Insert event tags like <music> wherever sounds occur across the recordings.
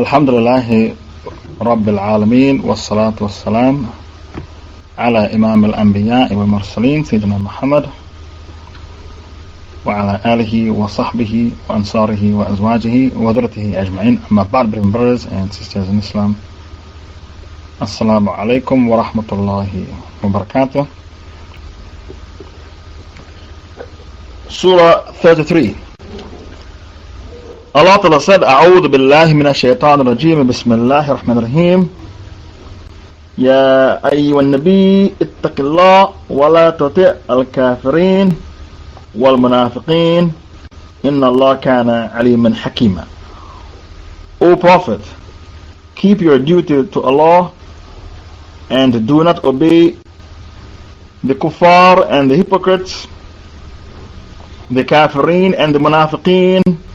الحمد لله رب العالمين والصلاة والسلام على إمام الأنبياء والمرسلين سيدنا محمد وعلى آله وصحبه وأنصاره وأزواجه وذرته أجمعين أما بعد brothers and sisters in Islam. السلام عليكم ورحمة الله وبركاته Surah 33 Allah Ta'ala said أعوذ بالله من الشيطان الرجيم. بسم الله الرحمن الرحيم. يا أيها النبي اتق الله ولا تطع الكافرين والمنافقين. إن الله كان عليما حكيما. O Prophet, keep your duty to Allah and do not obey the kuffar and the hypocrites, the kafirin and the munafiqeen.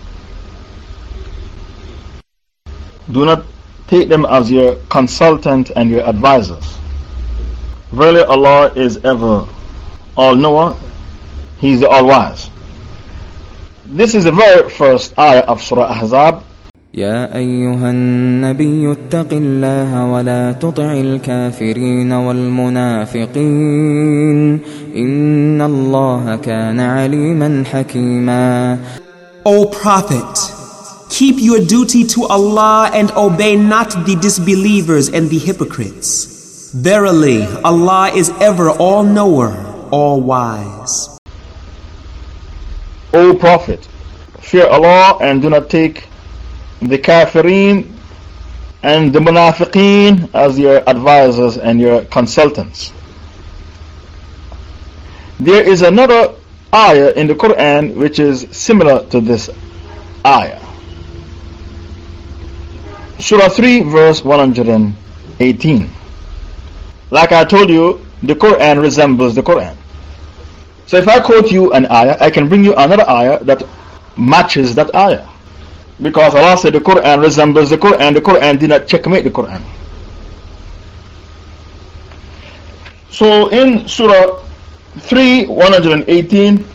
Do not take them as your consultant and your advisors. Verily, Allah is ever all knower, He is the all wise. This is the very first ayah of Surah Ahzab. يا أيها النبي اتق الله ولا تطع الكافرين والمنافقين إن الله كان عليما حكيما O Prophet, keep your duty to Allah and obey not the disbelievers and the hypocrites. Verily, Allah is ever all-knower, all-wise. O Prophet, fear Allah and do not take the kafirin and the munafiqeen as your advisors and your consultants. There is another ayah in the Quran which is similar to this ayah. Surah 3, verse 118. Like I told you, the Quran resembles the Quran. So if I quote you an ayah, I can bring you another ayah that matches that ayah. Because Allah said the Quran resembles the Quran, the Quran did not checkmate the Quran. So in Surah 3 118,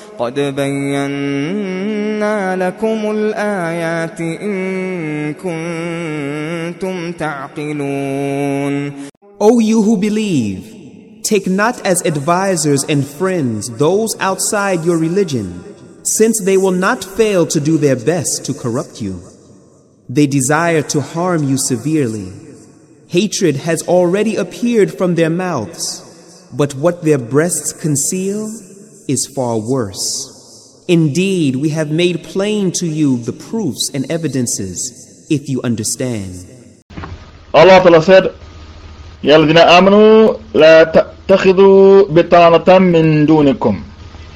قد بينا لكم الآيات إن كنتم تعقلون O you who believe, take not as advisers and friends those outside your religion, since they will not fail to do their best to corrupt you. They desire to harm you severely. Hatred has already appeared from their mouths, but what their breasts conceal is far worse. Indeed, we have made plain to you the proofs and evidences if you understand. Allah Ta'ala said, يا الذين آمنوا لا تتخذوا بطانة من دونكم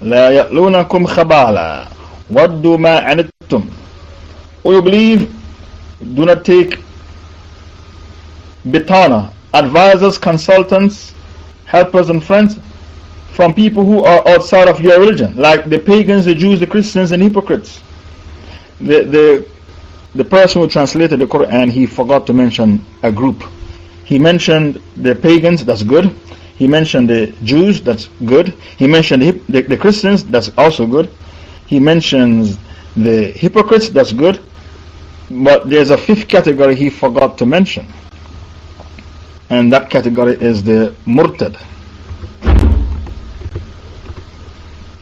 لا يألونكم خبالا ودوا ما عنتم O you believe, do not take bitana, advisors, consultants, helpers and friends from people who are outside of your religion, like the pagans, the Jews, the Christians, and hypocrites. The, the, the person who translated the Quran, he forgot to mention a group. He mentioned the pagans, that's good. He mentioned the Jews, that's good. He mentioned the, the, the Christians, that's also good. He mentions the hypocrites, that's good. But there's a fifth category he forgot to mention. And that category is the murtad.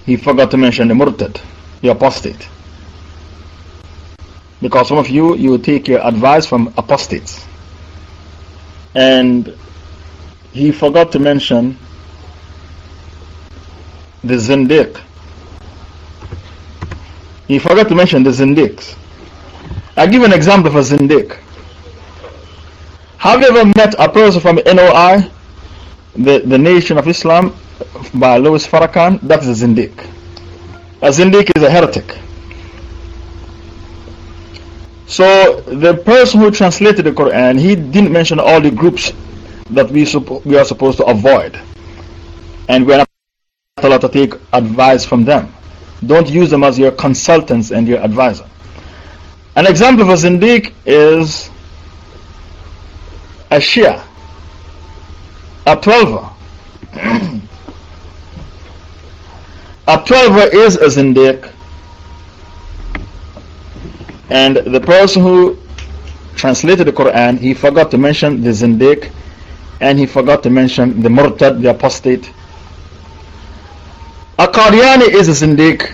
He forgot to mention the murtad, the apostate. Because some of you, you take your advice from apostates. And he forgot to mention the zindiq. He forgot to mention the zindiqs. I'll give an example of a zindiq. Have you ever met a person from NOI, the, the Nation of Islam, by Louis Farrakhan? That's a zindiq. A zindiq is a heretic. So the person who translated the Quran, he didn't mention all the groups that we, we are supposed to avoid. And we're not allowed to take advice from them. Don't use them as your consultants and your advisor. An example of a Zindiq is a Shia, a Twelver. <clears throat> a Twelver is a Zindiq, and the person who translated the Quran, he forgot to mention the Zindiq and he forgot to mention the Murtad, the apostate. A Qadiani is a Zindiq.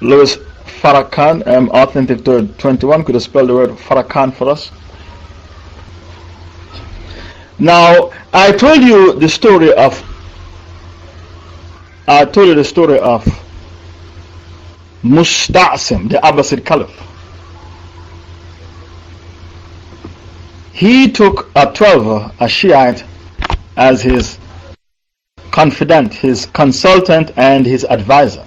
Louis Farrakhan, um, Authentic 21, could you spell the word Farrakhan for us? Now, I told you the story of I told you the story of Musta'sim, the Abbasid Caliph. He took a 12, a Shiite, as his confidant, his consultant, and his advisor.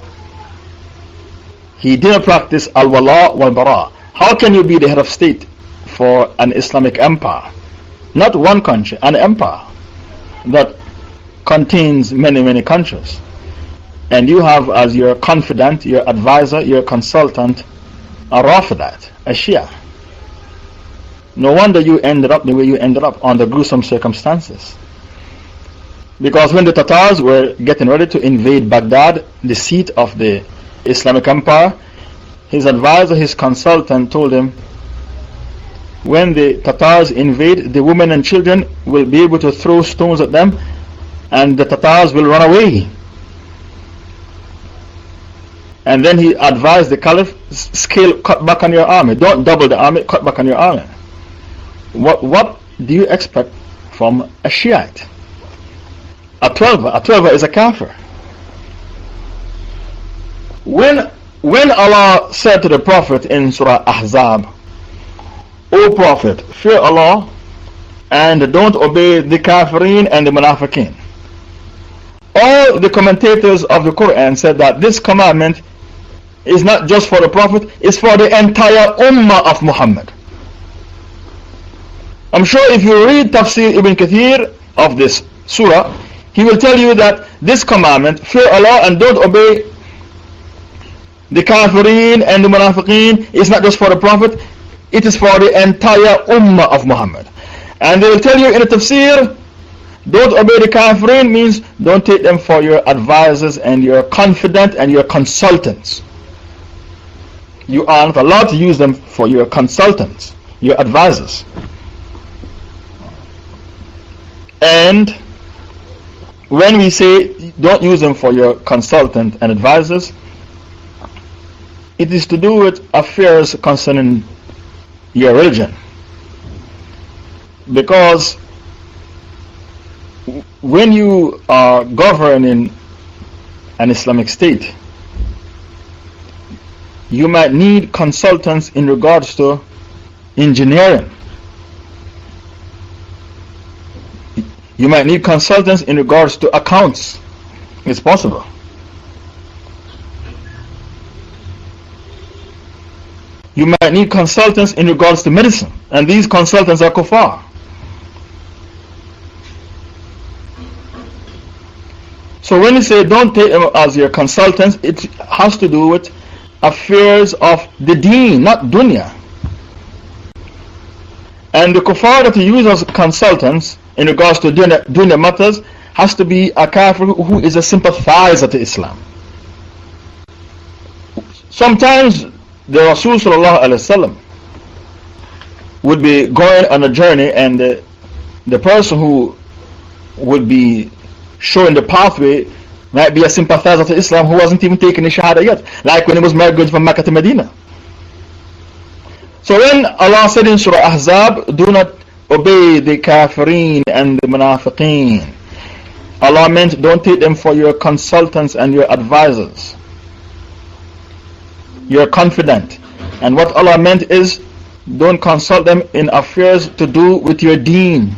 He didn't practice al wala wal bara. How can you be the head of state for an Islamic empire? Not one country, an empire that contains many, many countries. And you have as your confidant, your advisor, your consultant, a Rafidat, a Shia. No wonder you ended up the way you ended up under gruesome circumstances. Because when the Tatars were getting ready to invade Baghdad, the seat of the Islamic Empire, his advisor, his consultant told him, when the Tatars invade, the women and children will be able to throw stones at them and the Tatars will run away. And then he advised the Caliph, scale, cut back on your army. Don't double the army, cut back on your army. What, what do you expect from a Shiite? A 12, a 12 is a kafir. When, when Allah said to the Prophet in Surah Ahzab, O Prophet, fear Allah and don't obey the kafirin and the munafiqeen. All the commentators of the Quran said that this commandment is not just for the Prophet, it's for the entire Ummah of Muhammad. I'm sure if you read Tafsir Ibn Kathir of this surah, he will tell you that this commandment, fear Allah and don't obey the kafirin and the munafiqeen, is not just for the Prophet, it is for the entire Ummah of Muhammad. And they will tell you in the Tafsir, don't obey the kafirin means don't take them for your advisors and your confidant and your consultants. You are not allowed to use them for your consultants, your advisors. And when we say don't use them for your consultant and advisors, it is to do with affairs concerning your religion. Because when you are governing an Islamic state, you might need consultants in regards to engineering. You might need consultants in regards to accounts. It's possible. You might need consultants in regards to medicine, and these consultants are kuffar. So when you say don't take them as your consultants, it has to do with affairs of the deen, not dunya. And the kuffar that you use as consultants in regards to dunya, dunya matters has to be a kafir who is a sympathizer to Islam. Sometimes the Rasul would be going on a journey and the, the person who would be showing the pathway might be a sympathizer to Islam who wasn't even taking the Shahada yet. Like when he was migrating from Mecca to Medina. So when Allah said in Surah Ahzab, do not obey the kafirin and the munafiqeen. Allah meant don't take them for your consultants and your advisors. You're confident. And what Allah meant is don't consult them in affairs to do with your deen.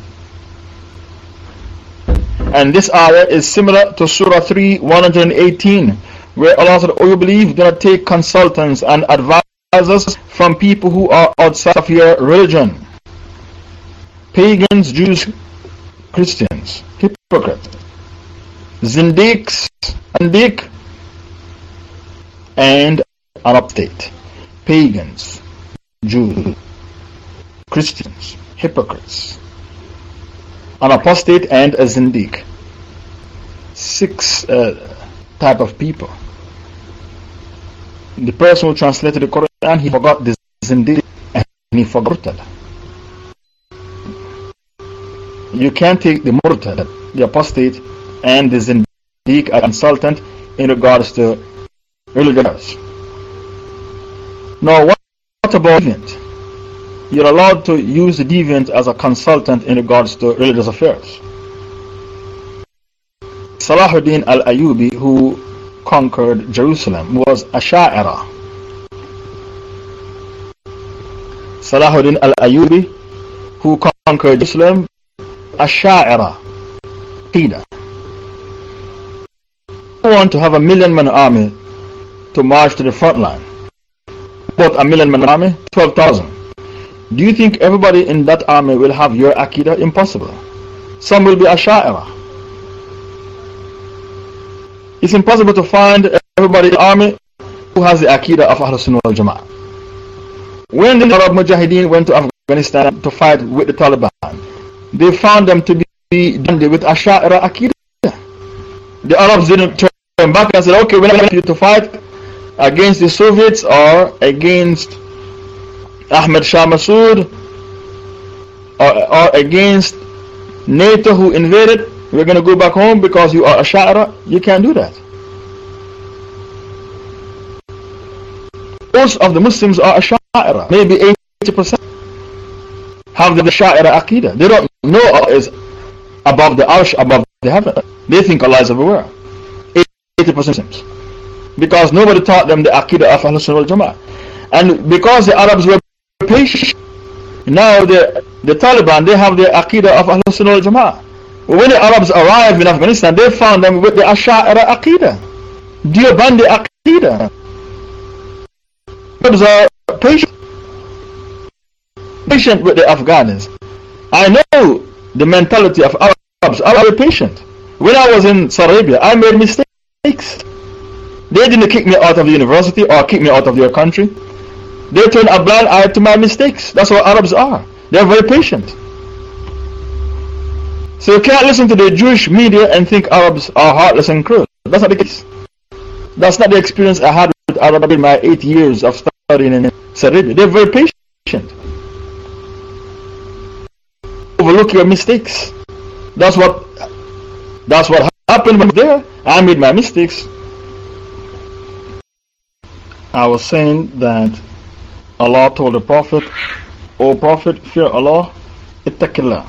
And this ayah is similar to Surah 3 118, where Allah said, Oh, you believe, do not take consultants and advisors from people who are outside of your religion pagans, Jews, Christians, hypocrites. Zindiqs, Zindiq, and an apostate, pagans, Jews, Christians, hypocrites, an apostate and a Zindiq. Six uh, type of people. The person who translated the Quran, and he forgot the Zindiq and he forgot it. You can't take the Murtad, the apostate, and the Zindiq, a consultant, in regards to religious. Now, what, what about deviant? You're allowed to use the deviant as a consultant in regards to religious affairs. Salahuddin al Ayyubi, who conquered Jerusalem, was a Sha'ira. Salahuddin al Ayyubi, who conquered Jerusalem, a Sha'ira. Qida. want to have a million man army to march to the front line. About a million man army, 12,000. Do you think everybody in that army will have your Akida? Impossible. Some will be Asha'ira. It's impossible to find everybody in the army who has the Akida of Ahlul Sunnah al Jama'ah. When the Arab Mujahideen went to Afghanistan to fight with the Taliban, they found them to be done with Asha'ira Akida. The Arabs didn't turn back and said, okay, we're not you to fight against the Soviets or against Ahmed Shah Massoud or, or against NATO who invaded, we're going to go back home because you are a Sha'ira. You can't do that. Most of the Muslims are a Sha'ira, maybe 80% have the Sha'ira Aqidah. They don't know is above the arsh, above the heaven. They think Allah is everywhere. 80% Muslims because nobody taught them the Aqidah of Ahlul Sunnah Jama'ah. And because the Arabs were patient, now the, the Taliban they have the Aqidah of Ahlul Sunnah Jama'ah. When the Arabs arrived in Afghanistan, they found them with the Asha'ira Aqidah. Deobandi Aqidah. Arabs are patient, patient with the Afghans. I know the mentality of Arabs. Arabs are patient. When I was in Saudi Arabia, I made mistakes. They didn't kick me out of the university or kick me out of their country. They turn a blind eye to my mistakes. That's what Arabs are. They're very patient. So you can't listen to the Jewish media and think Arabs are heartless and cruel. That's not the case. That's not the experience I had with Arabs in my eight years of studying in Saudi They're very patient. Overlook your mistakes. That's what that's what happened when there. I made my mistakes. I was saying that Allah told the Prophet, O Prophet, fear Allah, ittaqillah.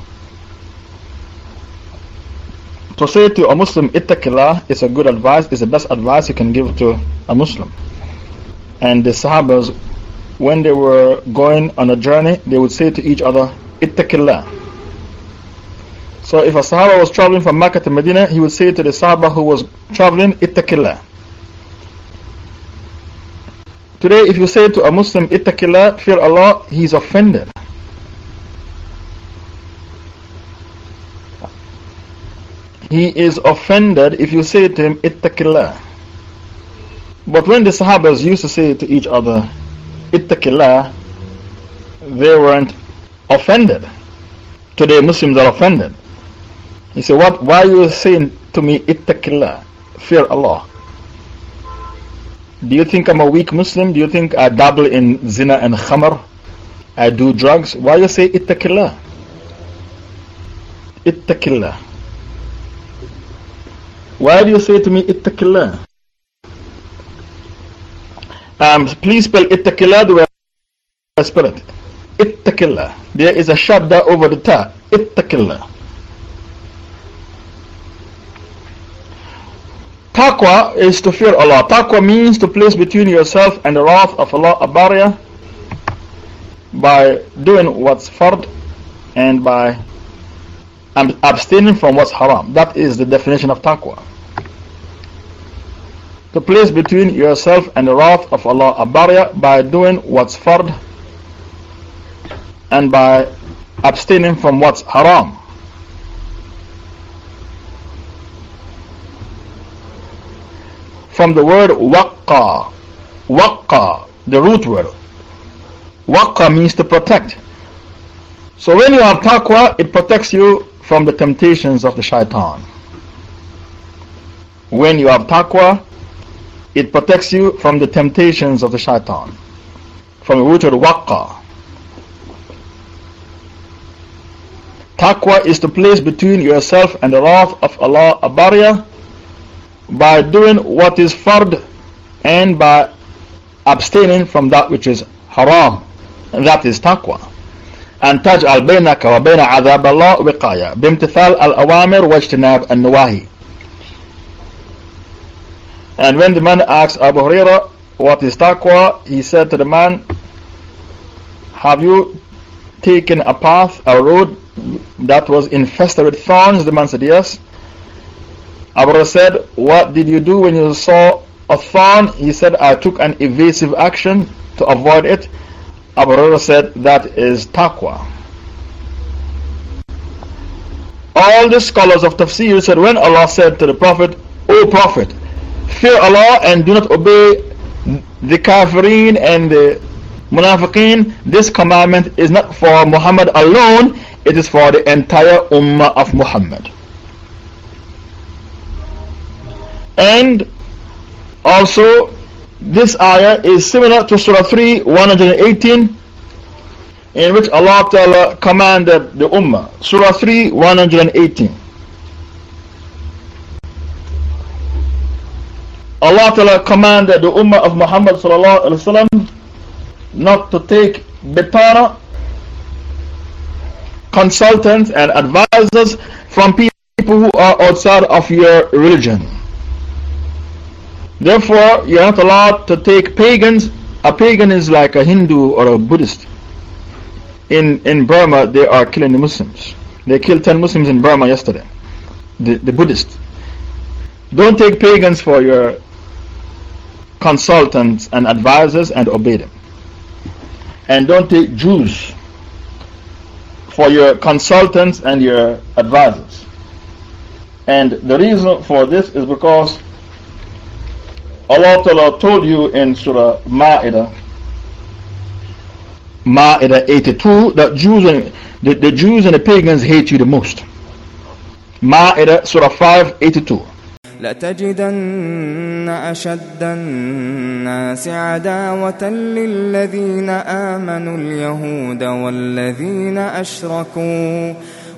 To say to a Muslim, ittaqillah is a good advice, is the best advice you can give to a Muslim. And the Sahabas, when they were going on a journey, they would say to each other, ittaqillah. So if a Sahaba was traveling from Makkah to Medina, he would say to the Sahaba who was traveling, ittaqillah. Today, if you say to a Muslim, Ittaqillah, fear Allah, he is offended. He is offended if you say to him, Ittaqillah. But when the Sahabas used to say to each other, Ittaqillah, they weren't offended. Today, Muslims are offended. He said, what, Why are you saying to me, Ittaqillah? Fear Allah. Do you think I'm a weak Muslim? Do you think I dabble in zina and khamr? I do drugs? Why you say ittaqillah? Ittaqillah. Why do you say to me ittaqillah? Um, please spell ittaqillah the way I spell it. Ittaqillah. There is a shadda over the ta. Ittaqillah. Taqwa is to fear Allah. Taqwa means to place between yourself and the wrath of Allah a barrier by doing what's fard and by abstaining from what's haram. That is the definition of taqwa. To place between yourself and the wrath of Allah a barrier by doing what's fard and by abstaining from what's haram. From the word waqqa. Waqqa, the root word. Waqqa means to protect. So when you have taqwa, it protects you from the temptations of the shaitan. When you have taqwa, it protects you from the temptations of the shaitan. From the root of waqqa. Taqwa is to place between yourself and the wrath of Allah a barrier by doing what is fard and by abstaining from that which is haram. And that is taqwa. أن تجعل بينك وبين عذاب الله وقاية بامتثال الأوامر واجتناب النواهي And when the man asked Abu Huraira what is taqwa, he said to the man, Have you taken a path, a road that was infested with thorns? The man said, Yes. Abu said, What did you do when you saw a thorn? He said, I took an evasive action to avoid it. Abu said, That is taqwa. All the scholars of tafsir said, When Allah said to the Prophet, O Prophet, fear Allah and do not obey the kafirin and the munafiqeen, this commandment is not for Muhammad alone, it is for the entire ummah of Muhammad. And also, this ayah is similar to Surah 3, 118, in which Allah Ta'ala commanded the Ummah. Surah 3, 118. Allah Ta'ala commanded the Ummah of Muhammad Sallallahu not to take bitana, consultants and advisors from people who are outside of your religion. Therefore, you are not allowed to take pagans. A pagan is like a Hindu or a Buddhist. In, in Burma, they are killing the Muslims. They killed 10 Muslims in Burma yesterday. The, the Buddhists. Don't take pagans for your consultants and advisors and obey them. And don't take Jews for your consultants and your advisors. And the reason for this is because Allah Ta'ala told you in Surah Ma'idah, Ma'idah 82, that Jews and, the, the Jews and the pagans hate you the most. Ma'idah Surah 5 82. لتجدن أشد الناس عداوة للذين آمنوا اليهود والذين أشركوا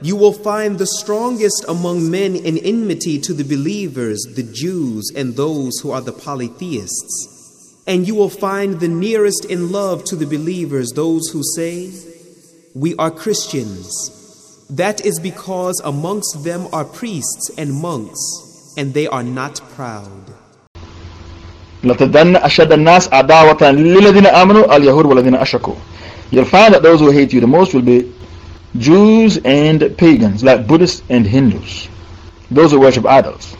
you will find the strongest among men in enmity to the believers, the Jews, and those who are the polytheists. And you will find the nearest in love to the believers, those who say, We are Christians. That is because amongst them are priests and monks, and they are not proud. You'll find that those who hate you the most will be Jews and pagans, like Buddhists and Hindus, those who worship idols.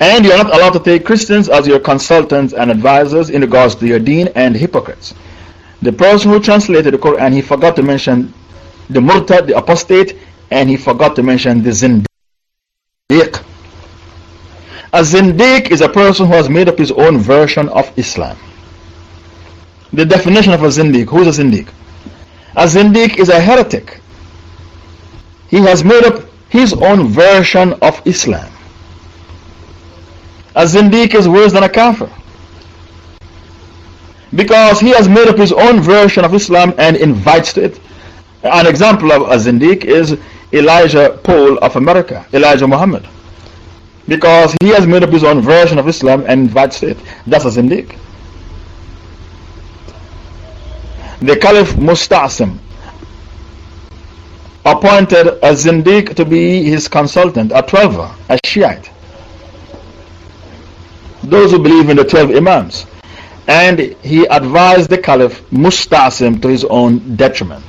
And you are not allowed to take Christians as your consultants and advisors in regards to your deen and hypocrites. The person who translated the Quran, he forgot to mention the murtad, the apostate, and he forgot to mention the zindiq. A zindiq is a person who has made up his own version of Islam. The definition of a zindiq who is a zindiq? A zindiq is a heretic. He has made up his own version of Islam. A zindiq is worse than a kafir. Because he has made up his own version of Islam and invites to it. An example of a zindiq is Elijah Poole of America, Elijah Muhammad. Because he has made up his own version of Islam and invites to it. That's a zindiq. The Caliph Musta'sim appointed a zindiq to be his consultant, a twelver, a Shiite. Those who believe in the 12 Imams. and he advised the Caliph Mustasim to his own detriment.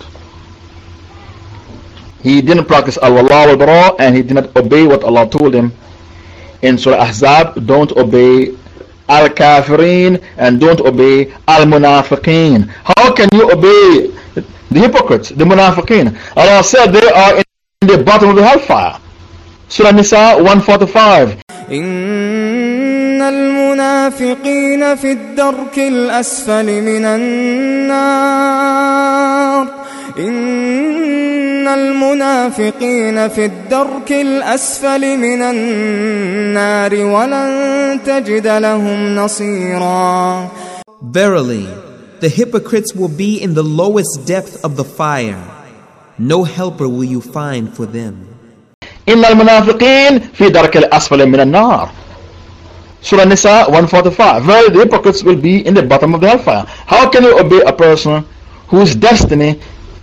He didn't practice wal-bara and he did not obey what Allah told him in Surah Ahzab. Don't obey al-kafirin and don't obey al-munafiqeen. How can you obey the hypocrites, the munafiqeen? Allah said they are in the bottom of the hellfire. Surah Nisa 145. إن المنافقين في الدرك الأسفل من النار المنافقين في الدرك الأسفل من النار ولن تجد لهم نصيرا Verily, the hypocrites will be in the lowest depth of the fire. No helper will you find for them. إن المنافقين في درك الأسفل من النار Surah Nisa 145 Verily the hypocrites will be in the bottom of the hellfire How can you obey a person whose destiny